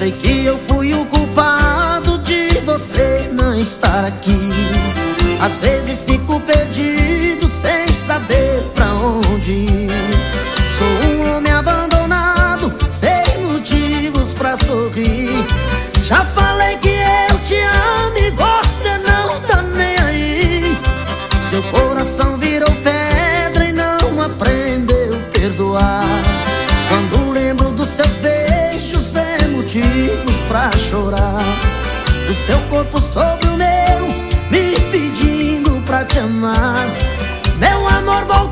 Sei que eu fui o culpado de você não estar aqui. Às vezes fico perdido O seu corpo sobre o meu, me pedindo pra te amar. Meu amor, volta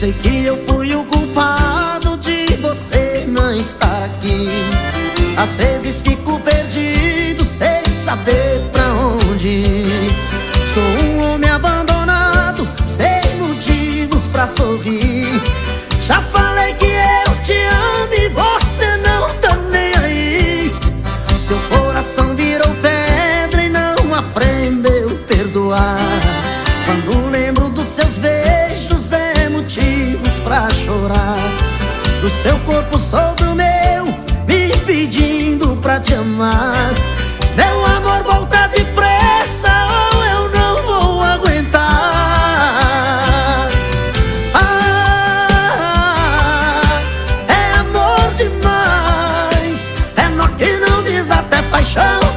Sei que eu fui o culpado de você não estar aqui. Às vezes fico perdido sem saber pra onde ir. Sou um homem abandonado, sem motivos pra sorrir. Já falei que pra chorar. Do seu corpo sobre o meu Me pedindo pra te amar. Meu amor, volta depressa Ou eu não vou aguentar. Ah, É amor demais. É nó que não diz até paixão.